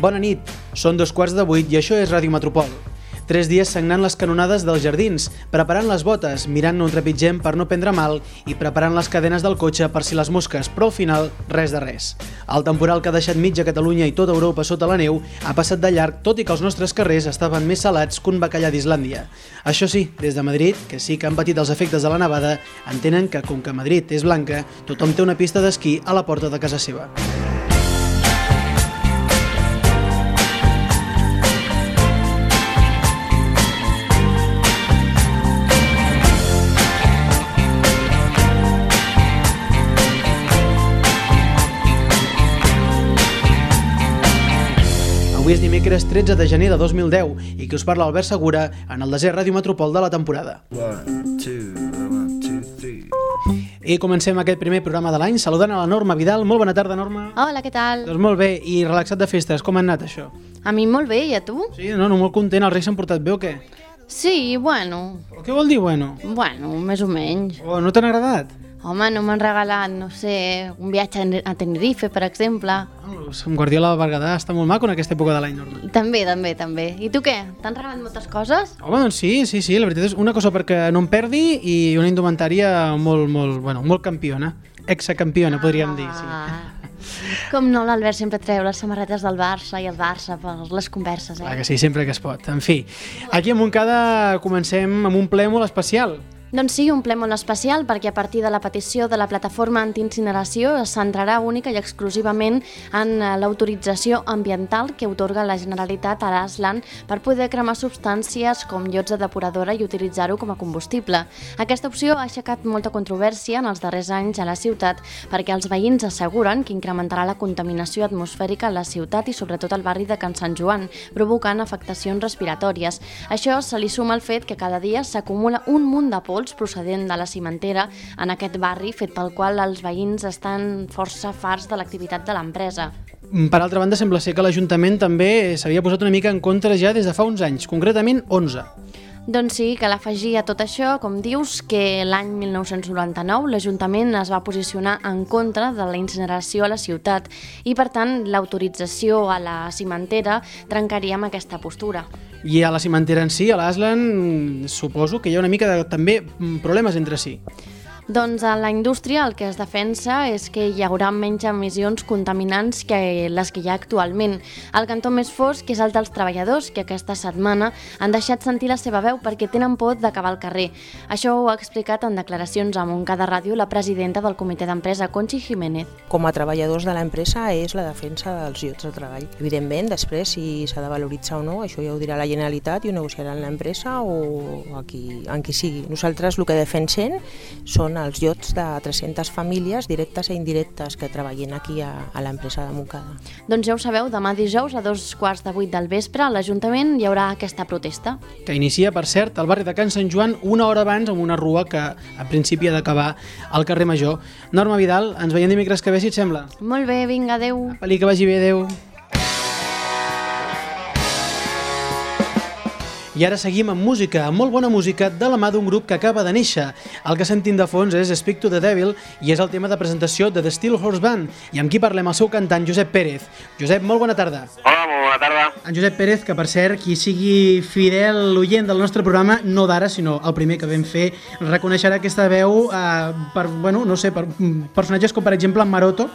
Bona nit, són dos quarts de vuit i això és Ràdio Metropol. Tres dies sagnant les canonades dels jardins, preparant les botes, mirant on trepitgem per no prendre mal i preparant les cadenes del cotxe per si les mosques, però al final, res de res. El temporal que ha deixat mitja Catalunya i tota Europa sota la neu ha passat de llarg, tot i que els nostres carrers estaven més salats que un bacallà d'Islàndia. Això sí, des de Madrid, que sí que han patit els efectes de la nevada, entenen que, com que Madrid és blanca, tothom té una pista d'esquí a la porta de casa seva. Avui és dimecres 13 de gener de 2010 i que us parla Albert Segura en el desert Ràdio Metropol de la temporada. One, two, one, two, three. I comencem aquest primer programa de l'any saludant a la Norma Vidal. Molt bona tarda, Norma. Hola, què tal? Doncs molt bé, i relaxat de festes, com ha anat això? A mi molt bé, i a tu? Sí, no, no, molt content, els reis s'han portat bé o què? Sí, bueno, Però què vol dir, bueno? bueno, més o menys. Oh, no t'han agradat? Home, no m'han regalat, no sé, un viatge a Tenerife, per exemple. Oh, amb Guardiola de Berguedà està molt maco en aquesta època de l'any, Norma. També, també, també. I tu què? T'han regalat moltes coses? Home, doncs sí, sí, sí, la veritat és una cosa perquè no em perdi i una indumentària molt, molt, bueno, molt campiona. Exacampiona, podríem dir, sí. Ah. Com no, l'Albert sempre treu les samarretes del Barça i el Barça per les converses, Clar eh? que sí, sempre que es pot. En fi, aquí a Montcada comencem amb un ple molt especial. Doncs sí, un ple molt especial perquè a partir de la petició de la plataforma antiincineració es centrarà única i exclusivament en eh, l'autorització ambiental que otorga la Generalitat a l'Aslan per poder cremar substàncies com llots de depuradora i utilitzar-ho com a combustible. Aquesta opció ha aixecat molta controvèrsia en els darrers anys a la ciutat perquè els veïns asseguren que incrementarà la contaminació atmosfèrica a la ciutat i sobretot al barri de Can Sant Joan, provocant afectacions respiratòries. Això se li suma el fet que cada dia s'acumula un munt de pols procedent de la cimentera en aquest barri, fet pel qual els veïns estan força farts de l'activitat de l'empresa. Mm, Per altra banda, sembla ser que l'Ajuntament també s'havia posat una mica en contra ja des de fa uns anys, concretament 11. Doncs sí, cal afegir a tot això, com dius, que l'any 1999 l'Ajuntament es va posicionar en contra de la incineració a la ciutat i, per tant, l'autorització a la cimentera trencaria amb aquesta postura. I a la cimentera en si, a l'Aslan, suposo que hi ha una mica de també mm, problemes entre si. Doncs a la indústria el que es defensa és que hi haurà menys emissions contaminants que les que hi ha actualment. El cantó més fosc és el dels treballadors que aquesta setmana han deixat sentir la seva veu perquè tenen por d'acabar al carrer. Això ho ha explicat en declaracions a Montcada Ràdio la presidenta del comitè d'empresa, Conchi Jiménez. com a treballadors de l'empresa és la defensa dels llocs de treball. Evidentment, després, si s'ha de valoritzar o no, això ja ho dirà la Generalitat i ho negociarà l'empresa o a qui, en qui sigui. Nosaltres el que defensem són els llocs de 300 famílies directes i indirectes que treballen aquí a, a l'empresa de Montcada. Doncs ja ho sabeu, demà dijous a dos quarts de vuit del vespre a l'Ajuntament hi haurà aquesta protesta. que inicia, per cert, al barri de Can Sant Joan una hora abans amb una rua que en principi ha d'acabar al carrer Major. Norma Vidal, ens veiem dimecres que ve, si et sembla. Molt bé, vinga, adeu. Pel·li que vagi bé, adeu. I ara seguim amb música, amb molt bona música, de la mà d'un grup que acaba de néixer. El que sentim de fons és Speak to the Devil i és el tema de presentació de The Steel Horse Band i amb qui parlem el seu cantant Josep Pérez. Josep, molt bona tarda. Hola, molt bona tarda. En Josep Pérez, que per cert, qui sigui fidel oient del nostre programa, no d'ara, sinó el primer que vam fer, reconeixerà aquesta veu eh, per, bueno, no sé, per mm, personatges com per exemple en Maroto,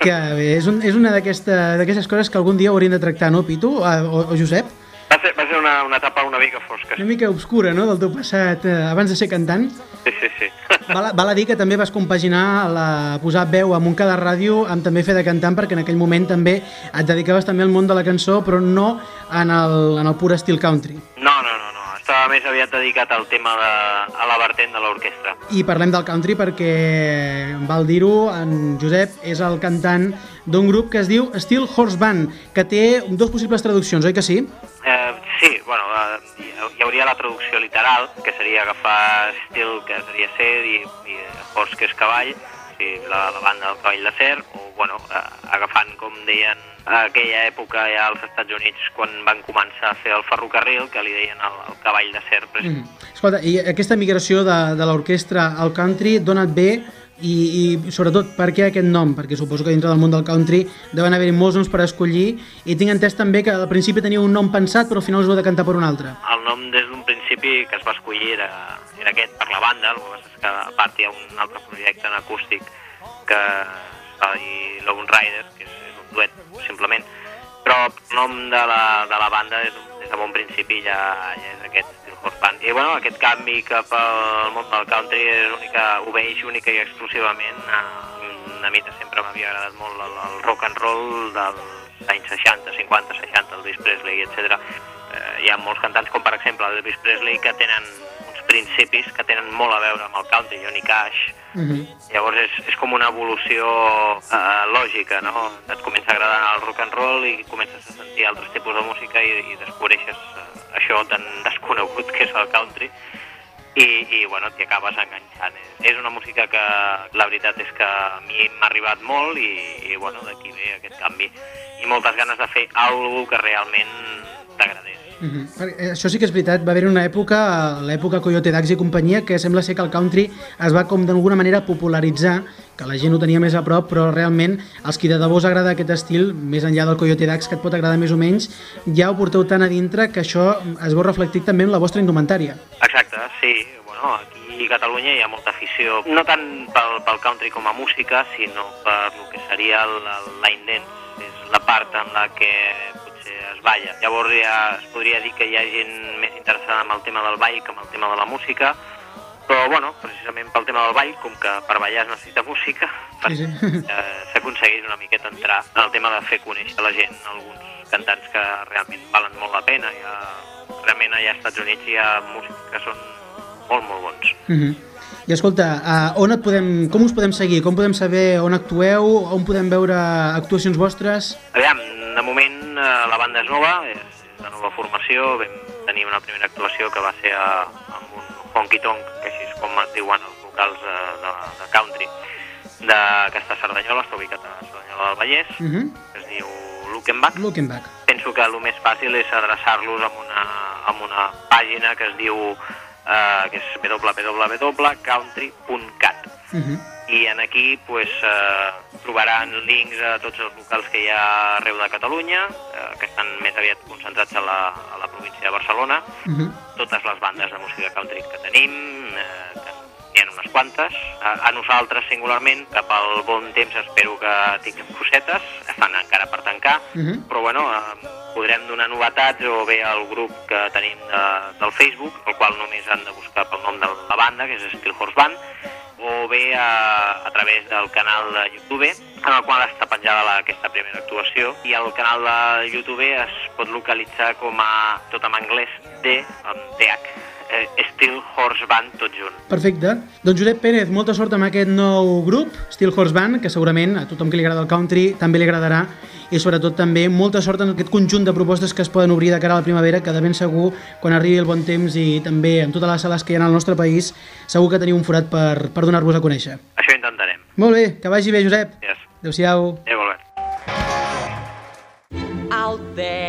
que és, un, és una d'aquestes coses que algun dia hauríem de tractar, no, Pitu eh, o, o Josep? Va ser, va ser una, una etapa una mica fosca. Una mica obscura, no?, del teu passat eh, abans de ser cantant. Sí, sí, sí. Val, val a dir que també vas compaginar la, posar veu a Montcada Ràdio amb també fer de cantant perquè en aquell moment també et dedicaves també al món de la cançó però no en el, en el pur estil country. No, no, no, no. Estava més aviat dedicat al tema de, a la vertent de l'orquestra. I parlem del country perquè, val dir-ho, en Josep és el cantant d'un grup que es diu Steel Horse Band, que té dos possibles traduccions, oi que sí? Eh, sí, bueno, eh, hi, hauria la traducció literal, que seria agafar estil, que seria ser, i, i horse, que és cavall, sí, la, la banda del cavall de ser, o, bueno, eh, agafant, com deien a aquella època ja als Estats Units, quan van començar a fer el ferrocarril, que li deien el, el cavall de ser. Mm. Escolta, i aquesta migració de, de l'orquestra al country dona't bé I, I sobretot, per què aquest nom? Perquè suposo que dintre del món del country deuen haver-hi molts noms per escollir i tinc entès també que al principi tenia un nom pensat però al final us ho de cantar per un altre. El nom des d'un principi que es va escollir era, era aquest per la banda, el que que a part hi ha un altre projecte en acústic que va dir Lone Riders, que és, és un duet simplement, però el nom de la, de la banda és, des de bon principi ja, ja és aquest Band. I bueno, aquest canvi cap al món del country és única, obeix única i exclusivament a, a mi sempre m'havia agradat molt el, el rock and roll dels anys 60, 50, 60, Elvis Presley, etc. Eh, hi ha molts cantants, com per exemple Elvis Presley, que tenen uns principis que tenen molt a veure amb el country, Johnny Cash, Uh -huh. Llavors és, és com una evolució eh, lògica, no? Et comença a agradar el rock and roll i comences a sentir altres tipus de música i, i descobreixes eh, això tan desconegut que és el country i, i bueno, t'hi acabes enganxant. És, és una música que la veritat és que a mi m'ha arribat molt i, i bueno, d'aquí ve aquest canvi. I moltes ganes de fer alguna que realment t'agradés. Uh -huh. Perquè, això sí que és veritat, va haver una època, l'època Coyote Dax i companyia, que sembla ser que el country es va com d'alguna manera popularitzar, que la gent ho tenia més a prop, però realment els qui de debò us agrada aquest estil, més enllà del Coyote Dax, que et pot agradar més o menys, ja ho porteu tan a dintre que això es veu reflectit també en la vostra indumentària. Exacte, sí. Bueno, aquí a Catalunya hi ha molta afició, no tant pel, pel country com a música, sinó per el que seria el, line dance. És la part en la que balla. Llavors ja es podria dir que hi ha gent més interessada en el tema del ball que en el tema de la música, però bueno, precisament pel tema del ball, com que per ballar es necessita música, Sí, sí. eh, s'aconsegueix una miqueta entrar en el tema de fer conèixer la gent alguns cantants que realment valen molt la pena. Hi ha, realment allà als Estats Units hi ha músics que són molt, molt bons. Uh -huh. I escolta, uh, on et podem, com us podem seguir? Com podem saber on actueu? On podem veure actuacions vostres? Aviam, de moment eh, la banda és nova, és, de nova formació, vam tenir una primera actuació que va ser a, amb un honky tonk, que així és com es diuen els locals de, de, de country, de, que està a Cerdanyola, està ubicat a Cerdanyola del Vallès, Uh -huh. que es diu Lukenbach. Looking back. penso que el més fàcil és adreçar-los amb una, amb una pàgina que es diu eh, que és www.country.cat Uh -huh. i en aquí pues, eh, trobaran links a tots els locals que hi ha arreu de Catalunya, eh, que estan més aviat concentrats a la, a la província de Barcelona, Uh -huh. totes les bandes de música country que tenim, eh, unes quantes. A, a nosaltres, singularment, cap al bon temps espero que tinguem cosetes, estan encara per tancar, Uh -huh. però bueno, eh, podrem donar novetats o bé al grup que tenim de, del Facebook, el qual només han de buscar pel nom de la banda, que és Steel Horse Band, o bé a, a través del canal de YouTube, en el qual està penjada la, aquesta primera actuació, i el canal de YouTube es pot localitzar com a, tot en anglès, D, amb TH, eh, Steel Horse Band, tot junt. Perfecte. Doncs Josep Pérez, molta sort amb aquest nou grup, Steel Horse Band, que segurament a tothom que li agrada el country també li agradarà i sobretot també molta sort en aquest conjunt de propostes que es poden obrir de cara a la primavera, que de ben segur, quan arribi el bon temps i també en totes les sales que hi ha al nostre país, segur que teniu un forat per, per donar-vos a conèixer. Això intentarem. Molt bé, que vagi bé, Josep. Yes. Adéu-siau. Adéu, Albert. Out there,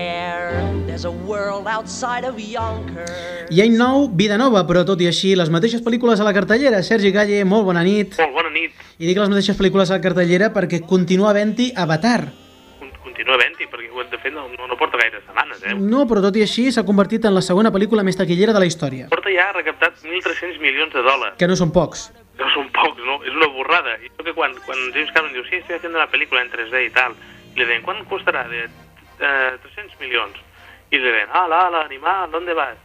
there's a world outside of Yonkers. I any nou, vida nova, però tot i així, les mateixes pel·lícules a la cartellera. Sergi Galle, molt bona nit. Molt bona nit. I dic les mateixes pel·lícules a la cartellera perquè continua havent-hi Avatar. Con- Continua havent-hi, perquè ho hem de fer no, no, no porta gaire setmanes, eh? No, però tot i així s'ha convertit en la segona pel·lícula més taquillera de la història. Porta ja recaptat 1.300 milions de dòlars. Que no són pocs. No són pocs, no? És una borrada. I que quan, quan James Cameron diu, sí, estoy haciendo la película en 3D i tal, i li deien, ¿cuán costará? De, eh, 300 milions. I li deien, ala, ala, animal, ¿dónde vas?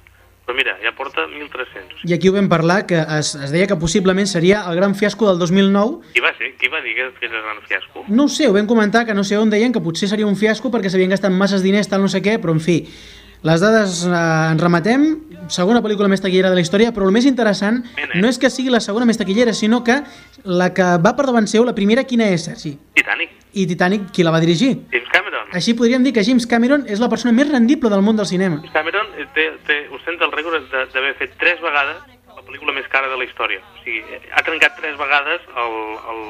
Però mira, ja porta 1.300. I aquí ho vam parlar, que es, es deia que possiblement seria el gran fiasco del 2009. Qui va ser? Qui va dir que era gran fiasco? No sé, ho vam comentar, que no sé on deien que potser seria un fiasco perquè s'havien gastat masses diners, tal no sé què, però en fi, les dades eh, ens rematem, segona pel·lícula més taquillera de la història, però el més interessant Bene. no és que sigui la segona més taquillera, sinó que la que va per davant seu, la primera, quina és, Sergi? Titanic. I Titanic, qui la va dirigir? James Cameron. Així podríem dir que James Cameron és la persona més rendible del món del cinema. James Cameron eh, té, té, ostenta el rècord de- d'haver fet tres vegades la pel·lícula més cara de la història. O sigui, eh, ha trencat tres vegades el, el,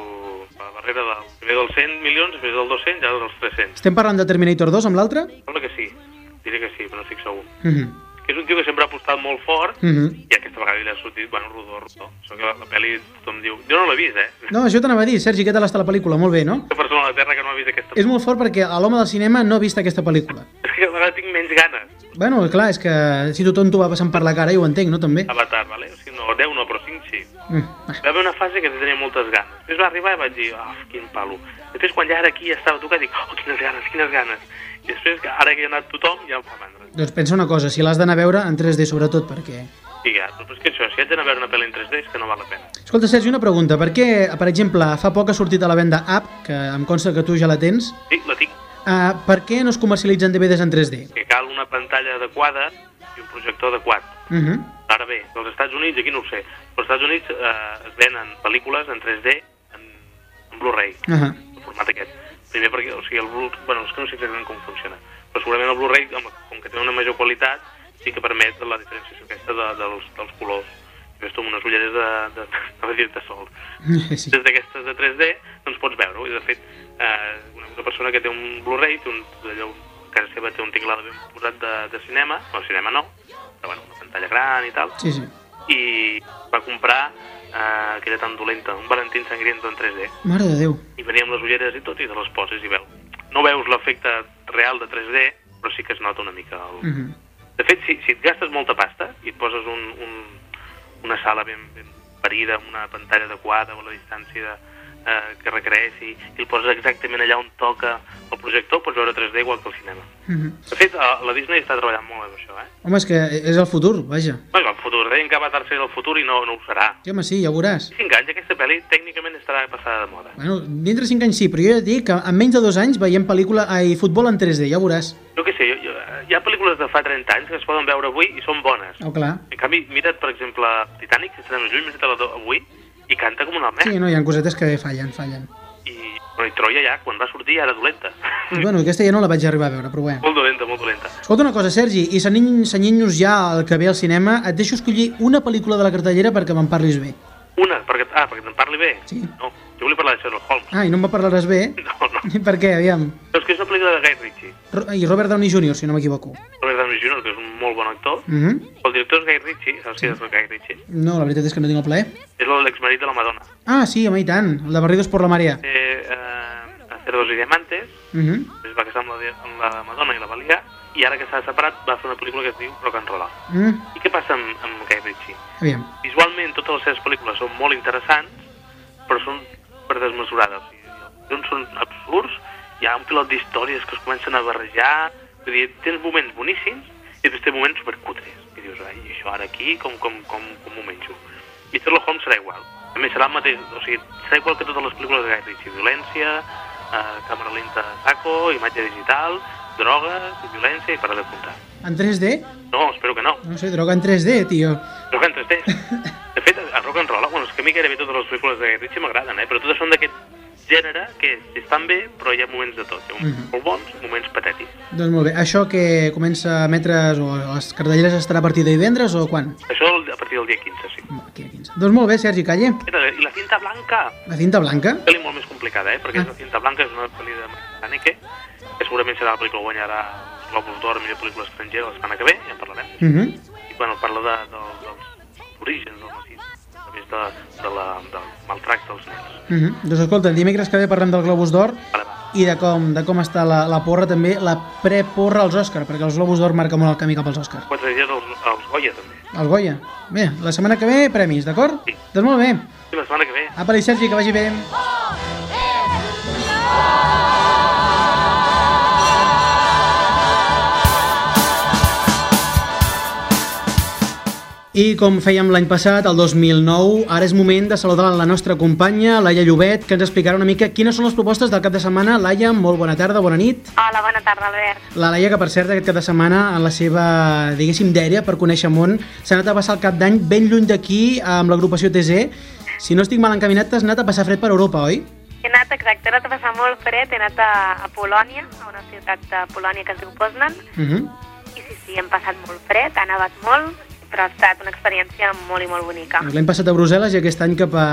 la barrera del, primer dels 100 milions, després del 200 i ara dels 300. Estem parlant de Terminator 2 amb l'altre? Sembla que sí, diré que sí, però no estic segur. Mhm. Que és un tio que sempre ha apostat molt fort Mhm. i aquesta vegada li ha sortit, bueno, rodó, rodó. Això que la, la pel·li tothom diu... Jo no l'he vist, eh? No, això t'anava a dir, Sergi, què tal està la pel·lícula? Molt bé, no? Una persona a la Terra que no ha vist aquesta És molt fort perquè a l'home del cinema no ha vist aquesta pel·lícula. És que cada vegada tinc menys ganes. Bueno, clar, és que si tothom t'ho va passant per la cara, jo ho entenc, no, també? Avatar, vale? O sigui, no, 10 no, però 5 sí. Mm. ah, Va haver una fase que tenia moltes ganes. Després va arribar i vaig dir, ah, quin palo. Després, quan ja era aquí, ja estava tocat, dic, oh, quines ganes, quines ganes. I després, que ara que hi ha anat tothom, ja em fa mandra. Doncs pensa una cosa, si l'has d'anar a veure en 3D sobretot, perquè... I ja, però és que això, si haig d'anar a veure una pel·li en 3D és que no val la pena. Escolta, Sergi, una pregunta. Per què, per exemple, fa poc ha sortit a la venda App, que em consta que tu ja la tens, Sí, la tinc. uh, per què no es comercialitzen DVDs en 3D? Que cal una pantalla adequada i un projector adequat. Uh -huh. Ara bé, als Estats Units, aquí no ho sé, però als Estats Units eh, es venen pel·lícules en 3D en, en Blu-ray, Uh -huh. el format aquest. Primer perquè, o sigui, el Blu... Bueno, és que no sé exactament com funciona, però segurament el Blu-ray, com, que té una major qualitat, sí que permet la diferenciació aquesta de, dels, dels colors. Ves tu amb unes ulleres de, de, de, de dir-te sol. Sí. Des d'aquestes de 3D, doncs pots veure-ho. I de fet, eh, una, una persona que té un Blu-ray, té un, allò, a casa seva té un tinglada ben posat de, de cinema, no, cinema no, però bueno, una pantalla gran i tal, Sí, sí. i va comprar eh, aquella tan dolenta, un Valentín Sangriento en 3D, Mare de Déu. i venia amb les ulleres i tot, i te les poses i veu. No veus l'efecte real de 3D, però sí que es nota una mica el... Uh -huh. De fet, si, si et gastes molta pasta i et poses un, un, una sala ben, ben parida, amb una pantalla adequada o la distància eh, que requereixi, i el poses exactament allà on toca el projector, pots veure 3D igual que al cinema. Uh -huh. De fet, a, la Disney està treballant molt amb això, eh? Home, és que és el futur, vaja. Bueno, el futur, deien que Avatar serà el futur i no, no ho serà. Sí, home, sí, ja ho veuràs. 5 anys, aquesta pel·li tècnicament estarà passada de moda. Bueno, dintre 5 anys sí, però jo ja et dic que en menys de dos anys veiem pel·lícula, ai, futbol en 3D, ja ho veuràs. Jo què sé, jo, jo, hi ha pel·lícules de fa 30 anys que es poden veure avui i són bones. Oh, clar. En canvi, mira't, per exemple, Titanic, que estarà més lluny, més avui, i canta com una almenys. Sí, no, hi ha cosetes que fallen, fallen. I, bueno, i Troia ja, quan va sortir, era dolenta. I, bueno, aquesta ja no la vaig arribar a veure, però bé. molt dolenta, molt dolenta. Escolta una cosa, Sergi, i cenyint-nos ja al que ve al cinema, et deixo escollir una pel·lícula de la cartellera perquè me'n parlis bé. Una, perquè, ah, perquè te'n parli bé? Sí. No, jo volia parlar de Sherlock Holmes. Ah, i no em parlaràs bé? No, no. I per què, aviam? Però és que és una pel·lícula de Guy Ritchie. Ro I Robert Downey Jr., si no m'equivoco. Robert Downey Jr., que és un molt bon actor. Mm -hmm. El director és Guy Ritchie, saps qui és el Guy Ritchie? No, la veritat és que no tinc el plaer. És l'exmarit de la Madonna. Ah, sí, home, i tant, el de Barridos por la Marea. Té eh, Cerdos i Diamantes, Mm -hmm. es va casar amb la, amb la Madonna i la va liar, i ara que s'ha separat va fer una pel·lícula que es diu Rock and Roll. mm, I què passa amb, amb Guy Ritchie? aviam. Visualment totes les seves pel·lícules són molt interessants, però són per desmesurades. O sigui, els guions són absurds, hi ha un pilot d'històries que es comencen a barrejar, vull dir, tens moments boníssims i després tens moments supercutres. I dius, ai, això ara aquí, com, com, com, com m'ho menjo? I Sherlock Holmes serà igual. A més, serà el mateix, o sigui, serà igual que totes les pel·lícules de Guy Ritchie. Violència, eh, càmera lenta saco, imatge digital, drogues, violència i para de comptar. En 3D? No, espero que no. No sé, droga en 3D, tio. Rock and 3D. De fet, el rock and roll, bueno, és que a mi gairebé totes les pel·lícules de Guy m'agraden, eh? però totes són d'aquest gènere que estan bé, però hi ha moments de tot. Hi ha moments Mhm. molt bons, moments patètics. Doncs molt bé. Això que comença a emetre's o a les cartelleres estarà a partir de divendres o quan? Això a partir del dia 15, sí. Aquí a 15. Doncs molt bé, Sergi Calle. I la cinta blanca, La cinta blanca? pel·li molt més complicada, eh? perquè Ah. la cinta blanca és una pel·li de que segurament serà la pel·lícula que guanyarà els Globus d'Or, millor pel·lícula estrangera, la setmana que ve, ja en parlarem. Uh -huh. I bueno, parla de, de, dels orígens del nazisme, a més de, de la, del maltracte dels nens. Uh -huh. Doncs escolta, dimecres que ve parlem del Globus d'Or i de com, de com està la, la porra també, la preporra als Òscar, perquè els Globus d'Or marca molt el camí cap als Òscar. Quatre dies als, als Goya, també. El Goya. Bé, la setmana que ve, premis, d'acord? Sí. Doncs molt bé. Sí, la setmana que ve. Apa, Sergi, que vagi bé. I com fèiem l'any passat, el 2009, ara és moment de saludar la nostra companya, Laia Llobet, que ens explicarà una mica quines són les propostes del cap de setmana. Laia, molt bona tarda, bona nit. Hola, bona tarda, Albert. La Laia, que per cert, aquest cap de setmana, en la seva, diguéssim, dèria per conèixer món, s'ha anat a passar el cap d'any ben lluny d'aquí amb l'agrupació TZ. Si no estic mal encaminat, t'has anat a passar fred per Europa, oi? He anat, exacte, he anat a passar molt fred, he anat a, a Polònia, a una ciutat de Polònia que es diu Poznan, Uh -huh. i sí, sí, hem passat molt fred, ha nevat molt, però ha estat una experiència molt i molt bonica. L'hem passat a Brussel·les i aquest any cap a,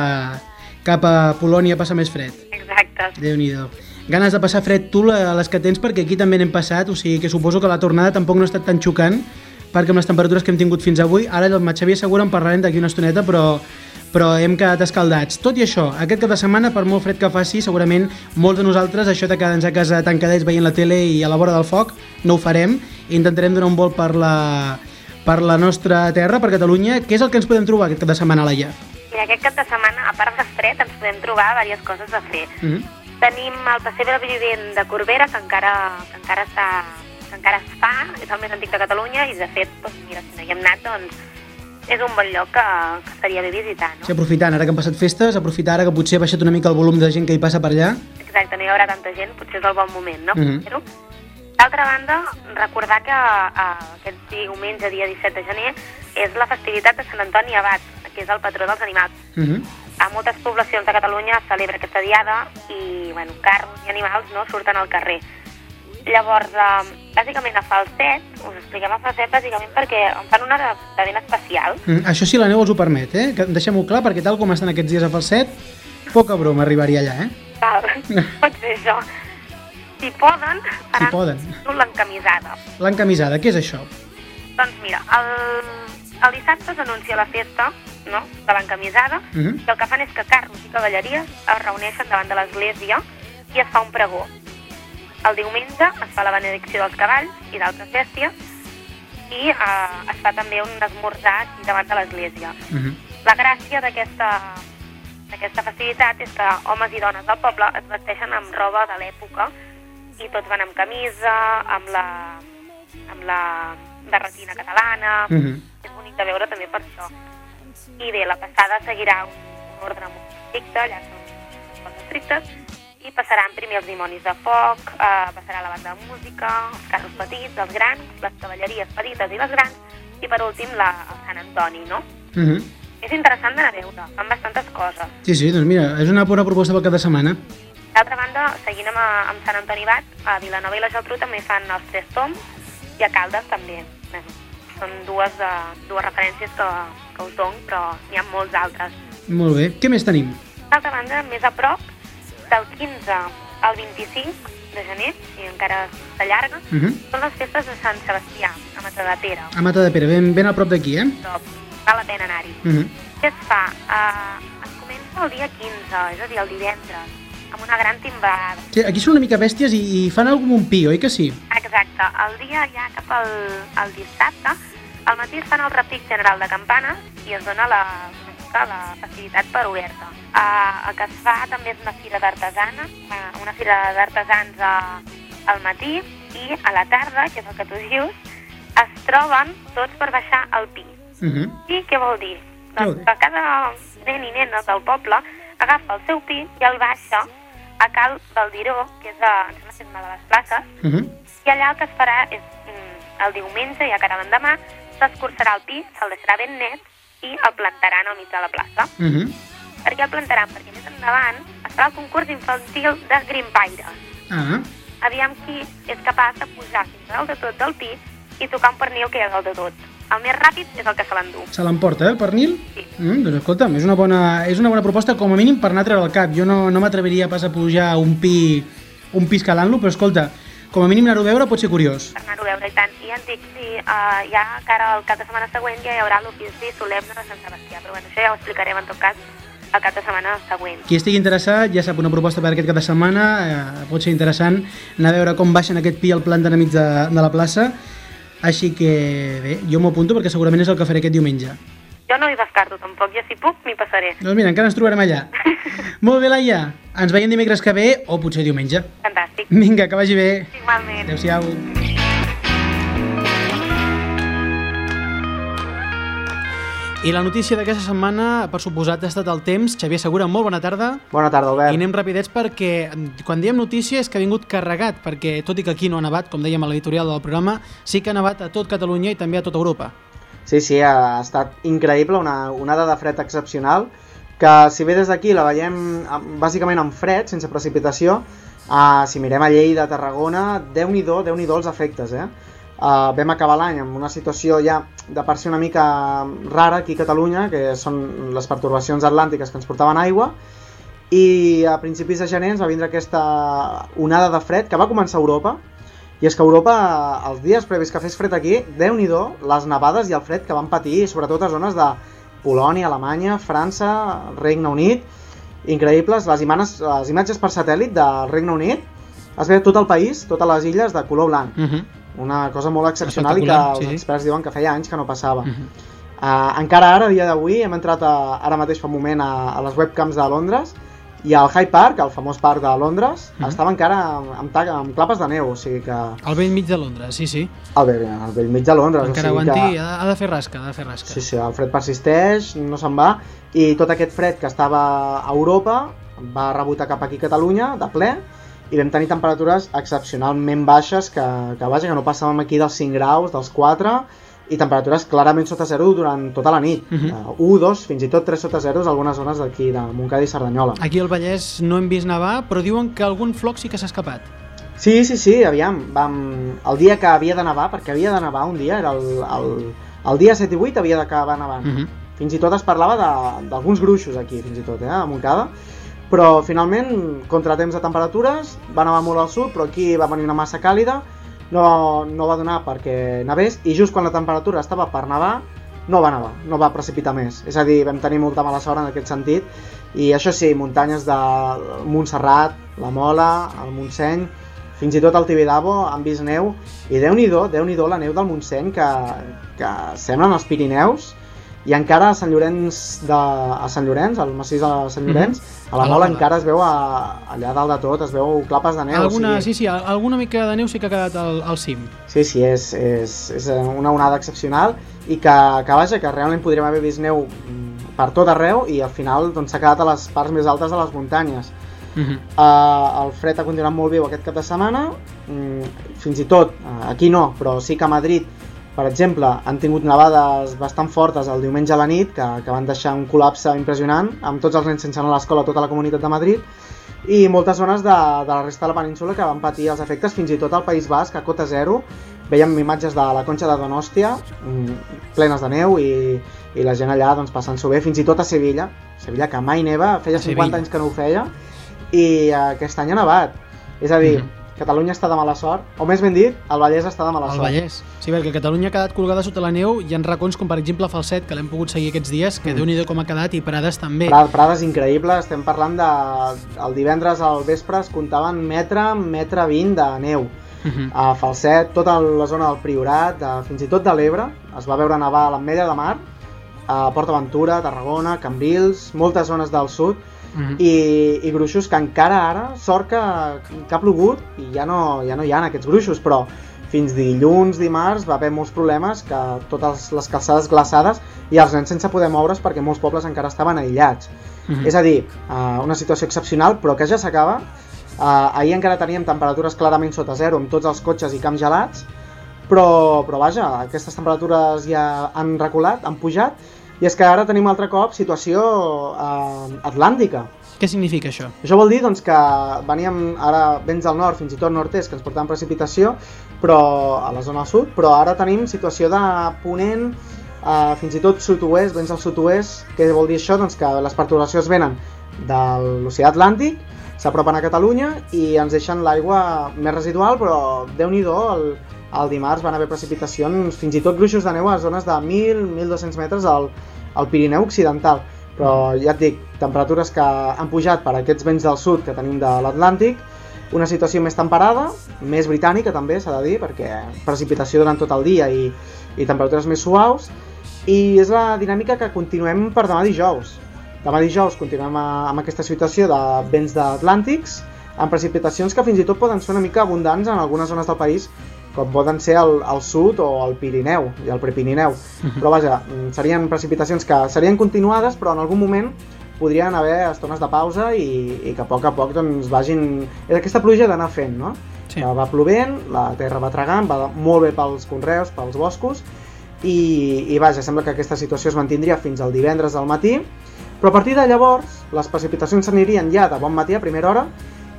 cap a Polònia passa més fred. Exacte. déu nhi Ganes de passar fred tu, les que tens, perquè aquí també n'hem passat, o sigui que suposo que la tornada tampoc no ha estat tan xocant perquè amb les temperatures que hem tingut fins avui, ara el Xavier Segura en parlarem d'aquí una estoneta, però però hem quedat escaldats. Tot i això, aquest cap de setmana, per molt fred que faci, segurament molts de nosaltres, això de quedar-nos a casa tancadets veient la tele i a la vora del foc, no ho farem. Intentarem donar un volt per la, per la nostra terra, per Catalunya. Què és el que ens podem trobar aquest cap de setmana, Laia? Mira, aquest cap de setmana, a part de fred, ens podem trobar diverses coses a fer. Mm -hmm. Tenim el pessebre vivent de Corbera, que encara, que encara, està, que encara es fa, és el més antic de Catalunya, i de fet, doncs, mira, si no hi hem anat, doncs, és un bon lloc que, que estaria bé visitar, no? Sí, aprofitant, ara que han passat festes, aprofitar ara que potser ha baixat una mica el volum de gent que hi passa per allà. Exacte, no hi haurà tanta gent, potser és el bon moment, no? Mhm. Però, D'altra banda, recordar que eh, aquest diumenge, dia 17 de gener, és la festivitat de Sant Antoni Abat, que és el patró dels animals. Mm -hmm. A moltes poblacions de Catalunya es celebra aquesta diada i, bueno, carros i animals no surten al carrer. Llavors, eh, bàsicament a Falset, us expliquem a Falset bàsicament perquè en fan una de, de ben especial. Mm, això sí, la neu els ho permet, eh? Que- Deixem-ho clar, perquè tal com estan aquests dies a Falset, poca broma arribaria allà, eh? Val, pot ser això. Si poden, faran poden. l'encamisada. L'encamisada, què és això? Doncs mira, el, el dissabte s'anuncia la festa no? de l'encamisada Mhm. i el que fan és que carros i cavalleries es reuneixen davant de l'església i es fa un pregó. El diumenge es fa la benedicció dels cavalls i d'altres bèsties i eh, es fa també un esmorzar aquí davant de l'església. Mm -hmm. La gràcia d'aquesta d'aquesta festivitat és que homes i dones del poble es vesteixen amb roba de l'època i tots van amb camisa, amb la, amb la barretina catalana, Mm -hmm. és bonic de veure també per això. I bé, la passada seguirà un, un ordre molt estricte, allà són molt estrictes, i passaran primer els dimonis de foc, eh, passarà la banda de música, els carros petits, els grans, les cavalleries petites i les grans, i per últim la, el Sant Antoni, no? Mm -hmm. És interessant d'anar a veure, fan bastantes coses. Sí, sí, doncs mira, és una bona proposta pel cap de setmana. D'altra banda, seguint amb, amb Sant Antoni Bat, a Vilanova i la Geltrú també fan els Tres Toms i a Caldes també. Bé, són dues, de, dues referències que, que us dono, però n'hi ha molts altres. Molt bé. Què més tenim? D'altra banda, més a prop, del 15 al 25 de gener, i encara s'allarga, Mm -hmm. són les festes de Sant Sebastià, a Matadepera. A Mata de Pere, ben, ben a prop d'aquí, eh? Top. Val la pena anar-hi. Mm -hmm. Què es fa? Uh, es comença el dia 15, és a dir, el divendres, amb una gran timbrada. sí, aquí són una mica bèsties i, i fan alguna un pi, oi que sí? Exacte. El dia ja cap al, al dissabte, al matí es fan el repic general de campanes i es dona la, mica la festivitat per oberta. Uh, el que es fa també és una fira d'artesana, uh, una fira d'artesans uh, al matí i a la tarda, que és el que tu dius, es troben tots per baixar al pi. Mm -hmm. I què vol dir? Doncs que cada nen i nena del poble agafa el seu pi i el baixa a Cal Valdiró, que és, a, em sembla que és una de les places, Mm -hmm. i allà el que es farà és, mm, el diumenge, ja que ara l'endemà, s'escurçarà el pi, se'l deixarà ben net i el plantaran al mig de la plaça. Mm -hmm. Per què el plantaran? Perquè més endavant es farà el concurs infantil de grimpaires. Ah, Aviam qui és capaç de pujar fins dalt de tot del pi i tocar un pernil que hi ha dalt de tot. El més ràpid és el que se l'endú. se l'emporta, eh, el pernil? Sí. Mm, doncs escolta'm, és una, bona, és una bona proposta com a mínim per anar a treure el cap. Jo no, no m'atreviria pas a pujar un pi, un pi escalant-lo, però escolta, com a mínim anar-ho a veure pot ser curiós. per anar-ho a veure i tant. I ja et dic, sí, uh, ja cara al cap de setmana següent ja hi haurà l'ofici solemne de Sant Sebastià, però bueno, això ja ho explicarem en tot cas el cap de setmana següent. Qui estigui interessat ja sap una proposta per aquest cap de setmana, eh, pot ser interessant anar a veure com baixen aquest pi al planten enmig de, de la plaça, així que bé, jo m'ho apunto perquè segurament és el que faré aquest diumenge. Jo no hi descarto tampoc, jo si puc m'hi passaré. Doncs mira, encara ens trobarem allà. Molt bé, Laia, ens veiem dimecres que ve o potser diumenge. Fantàstic. Vinga, que vagi bé. Igualment. Adéu-siau. I la notícia d'aquesta setmana, per suposat, ha estat el temps. Xavier Segura, molt bona tarda. Bona tarda, I Albert. anem rapidets perquè mm, quan diem notícia és que ha vingut carregat, perquè tot i que aquí no ha nevat, com dèiem a l'editorial del programa, sí que ha nevat a tot Catalunya i també a tota Europa. Sí, sí, ha estat increïble, una onada de fred excepcional, que si bé des d'aquí la veiem bàsicament amb fred, sense precipitació, uh, si mirem a Lleida, a Tarragona, déu-n'hi-do, déu nhi els efectes, eh? Uh, vam acabar l'any amb una situació ja de per si una mica rara aquí a Catalunya, que són les pertorbacions atlàntiques que ens portaven aigua, i a principis de gener ens va vindre aquesta onada de fred que va començar a Europa I és que Europa, els dies previs que fes fred aquí, déu nhi les nevades i el fred que van patir, sobretot a zones de Polònia, Alemanya, França, Regne Unit, increïbles. Les, imanes, les imatges per satèl·lit del Regne Unit es veu tot el país, totes les illes de color blanc. Uh -huh. Una cosa molt excepcional i que els sí. experts diuen que feia anys que no passava. Uh -huh. Uh, encara ara, a dia d'avui, hem entrat a, ara mateix fa un moment a, a les webcams de Londres i al Hyde Park, el famós parc de Londres, Mhm. estava encara amb, amb, amb clapes de neu, o sigui que... Al vell mig de Londres, sí, sí. Al vell, al vell mig de Londres, Encara o sigui aguanti, que... ha de fer rasca, ha de fer rasca. Sí, sí, el fred persisteix, no se'n va, i tot aquest fred que estava a Europa va rebotar cap aquí a Catalunya, de ple, i vam tenir temperatures excepcionalment baixes, que, que vaja, que no passàvem aquí dels 5 graus, dels 4, i temperatures clarament sota zero durant tota la nit. Mhm. Uh 1, 2, fins i tot 3 sota zero a algunes zones d'aquí, de Montcada i Cerdanyola. Aquí al Vallès no hem vist nevar, però diuen que algun floc sí que s'ha escapat. Sí, sí, sí, aviam, vam... el dia que havia de nevar, perquè havia de nevar un dia, era el, el, el dia 7 i 8 havia d'acabar nevant. Uh -huh. Fins i tot es parlava de- d'alguns gruixos aquí, fins i tot, eh, a Montcada. Però finalment, contratemps de temperatures, va nevar molt al sud, però aquí va venir una massa càlida, no, no va donar perquè nevés, i just quan la temperatura estava per nevar, no va nevar, no va precipitar més. És a dir, vam tenir molta mala sort en aquest sentit, i això sí, muntanyes de Montserrat, la Mola, el Montseny, fins i tot al Tibidabo han vist neu, i déu-n'hi-do, déu nhi la neu del Montseny, que, que semblen els Pirineus, i encara a Sant Llorenç, de, a Sant Llorenç, al massís de Sant Llorenç, a la A la Mola encara es veu a, allà dalt de tot, es veu clapes de neu. Alguna, o sigui, sí, sí, alguna mica de neu sí que ha quedat al, al cim. Sí, sí, és, és, és una onada excepcional i que, que vaja, que realment podríem haver vist neu mm, per tot arreu i al final doncs, s'ha quedat a les parts més altes de les muntanyes. Uh -huh. Uh, el fred ha continuat molt viu aquest cap de setmana, mm, fins i tot, uh, aquí no, però sí que a Madrid, per exemple, han tingut nevades bastant fortes el diumenge a la nit, que, que van deixar un col·lapse impressionant, amb tots els nens sense anar a l'escola a tota la comunitat de Madrid, i moltes zones de, de la resta de la península que van patir els efectes, fins i tot al País Basc, a cota zero, veiem imatges de la conxa de Donòstia, mm, plenes de neu, i, i la gent allà doncs, passant-s'ho bé, fins i tot a Sevilla, Sevilla que mai neva, feia A 50 Sevilla. anys que no ho feia, i aquest any ha nevat. És a dir, Mhm. Catalunya està de mala sort, o més ben dit, el Vallès està de mala Al sort. Vallès. Sí, perquè Catalunya ha quedat colgada sota la neu i en racons com per exemple Falset, que l'hem pogut seguir aquests dies, que Mm. déu nhi com ha quedat, i Prades també. Pra- Prades increïble, estem parlant de... El divendres al vespre es comptaven metre, metre 20 de neu. Uh -huh. A Falset, tota la zona del Priorat, de, fins i tot de l'Ebre, es va veure nevar a l'Ametlla de Mar, a Port Aventura, Tarragona, Cambrils, moltes zones del sud, Uh -huh. i, i gruixos que encara ara, sort que, que ha plogut i ja no, ja no hi ha aquests gruixos, però fins dilluns, dimarts, va haver molts problemes, que totes les calçades glaçades i els nens sense poder moure's perquè molts pobles encara estaven aïllats. Uh -huh. És a dir, uh, una situació excepcional, però que ja s'acaba. Uh, ahir encara teníem temperatures clarament sota zero, amb tots els cotxes i camps gelats, però, però vaja, aquestes temperatures ja han reculat, han pujat, i és que ara tenim altre cop situació uh, atlàntica. Què significa això? Això vol dir doncs, que veníem ara vents del nord, fins i tot nord-est, que ens portaven precipitació, però a la zona sud, però ara tenim situació de ponent, eh, fins i tot sud-oest, vents del sud-oest, què vol dir això? Doncs que les perturbacions venen de l'oceà Atlàntic, s'apropen a Catalunya i ens deixen l'aigua més residual, però déu-n'hi-do, el, el dimarts van haver precipitacions, fins i tot gruixos de neu a zones de 1.000-1.200 metres al, al Pirineu Occidental. Però ja et dic, temperatures que han pujat per aquests vents del sud que tenim de l'Atlàntic, una situació més temperada, més britànica també, s'ha de dir, perquè precipitació durant tot el dia i, i temperatures més suaus, i és la dinàmica que continuem per demà dijous. Demà dijous continuem a, amb aquesta situació de vents d'Atlàntics, amb precipitacions que fins i tot poden ser una mica abundants en algunes zones del país, com poden ser el, el sud o el Pirineu i el Prepirineu. Però vaja, serien precipitacions que serien continuades, però en algun moment podrien haver estones de pausa i, i que a poc a poc doncs, vagin... És aquesta pluja d'anar fent, no? Sí. Que va plovent, la terra va tragant, va molt bé pels conreus, pels boscos, i, i vaja, sembla que aquesta situació es mantindria fins al divendres al matí, però a partir de llavors les precipitacions s'anirien ja de bon matí a primera hora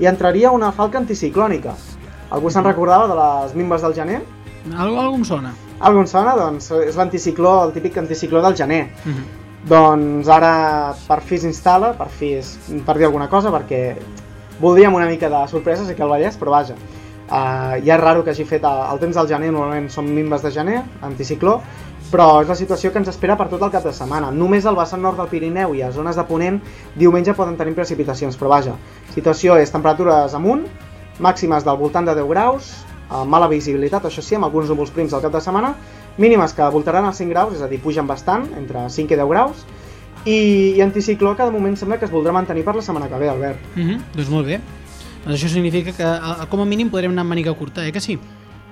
i entraria una falca anticiclònica. Algú se'n recordava de les mimbes del gener? Algo, algo em sona. Algú en sona? Doncs és l'anticicló, el típic anticicló del gener. Uh -huh. Doncs ara per fi s'instal·la, per fi és, per dir alguna cosa, perquè voldríem una mica de sorpreses aquí al Vallès, però vaja. Uh, ja és raro que hagi fet el, el temps del gener, normalment són minves de gener, anticicló, però és la situació que ens espera per tot el cap de setmana. Només al vessant nord del Pirineu i a zones de Ponent diumenge poden tenir precipitacions, però vaja, situació és temperatures amunt, màximes del voltant de 10 graus, amb mala visibilitat, això sí, amb alguns núvols prims al cap de setmana, mínimes que voltaran als 5 graus, és a dir, pugen bastant, entre 5 i 10 graus, i, i anticicló que de moment sembla que es voldrà mantenir per la setmana que ve, Albert. Mm -hmm, doncs molt bé. Doncs això significa que a- com a mínim podrem anar amb màniga curta, eh que sí?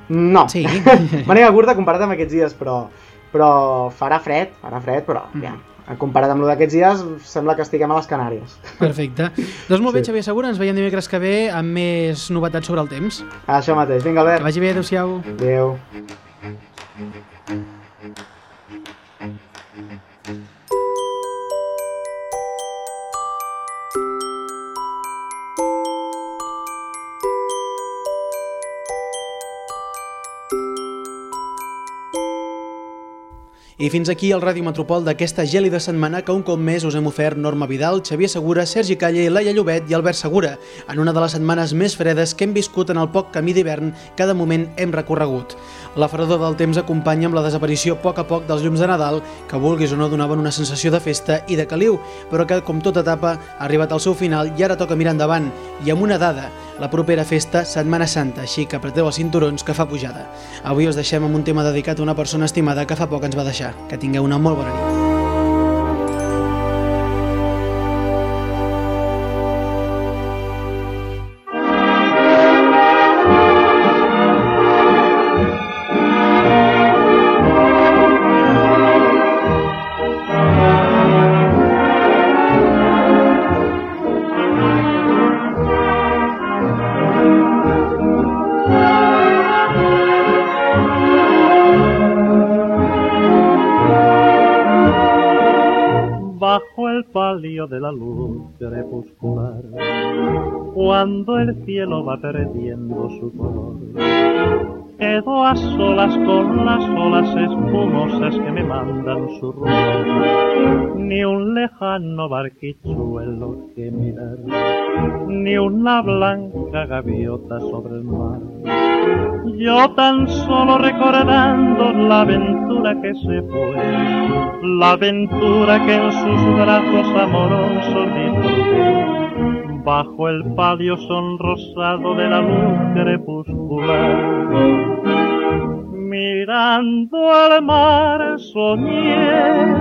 No, Sí. màniga curta comparat amb aquests dies, però, però farà fred, farà fred, però Mm. ja, comparat amb lo d'aquests dies sembla que estiguem a les Canàries. Perfecte. Doncs molt bé, Sí. Xavier Segura, ens veiem dimecres que ve amb més novetats sobre el temps. Això mateix, vinga Que Albert, vagi bé, adeu-siau. adéu. I fins aquí el Ràdio Metropol d'aquesta gèlida setmana que un cop més us hem ofert Norma Vidal, Xavier Segura, Sergi Calle, Laia Llobet i Albert Segura, en una de les setmanes més fredes que hem viscut en el poc camí d'hivern que de moment hem recorregut. La fredor del temps acompanya amb la desaparició a poc a poc dels llums de Nadal, que vulguis o no donaven una sensació de festa i de caliu, però que, com tota etapa, ha arribat al seu final i ara toca mirar endavant, i amb una dada, la propera festa, Setmana Santa, així que apreteu els cinturons que fa pujada. Avui us deixem amb un tema dedicat a una persona estimada que fa poc ens va deixar. Que tingueu una molt bona nit. Crepuscular, cuando el cielo va perdiendo su color. Quedo a solas con las olas espumosas que me mandan su rumbo, ni un lejano barquichuelo que mirar, ni una blanca gaviota sobre el mar. Yo tan solo recordando la aventura que se fue, la aventura que en sus brazos amorosos disfruté, bajo el palio sonrosado de la luz crepuscular. Mirando al mar soñé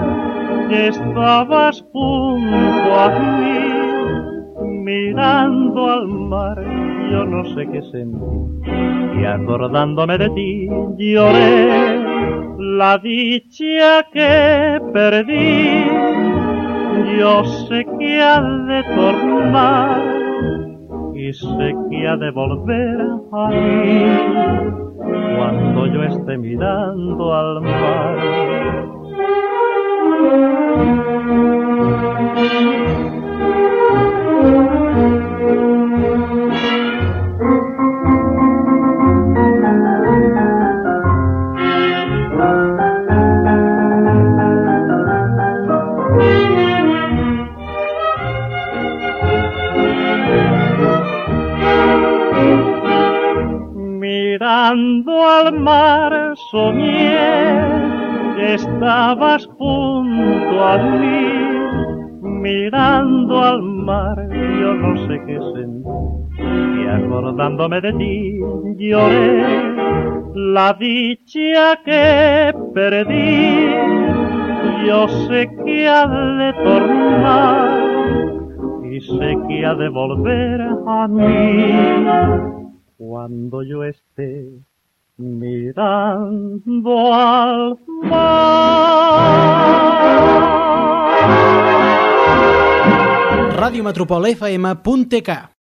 que estabas junto a mí, mirando al mar yo no sé qué sentí y acordándome de ti lloré la dicha que perdí. Yo sé que ha de tornar y sé que ha de volver a mí cuando yo esté mirando al mar. Soñé estabas junto a mí. Mirando al mar yo no sé qué sentí y acordándome de ti lloré la dicha que perdí. Yo sé que ha de tornar y sé que ha de volver a mí cuando yo esté mirando al mar. Ràdio Metropol FM.tk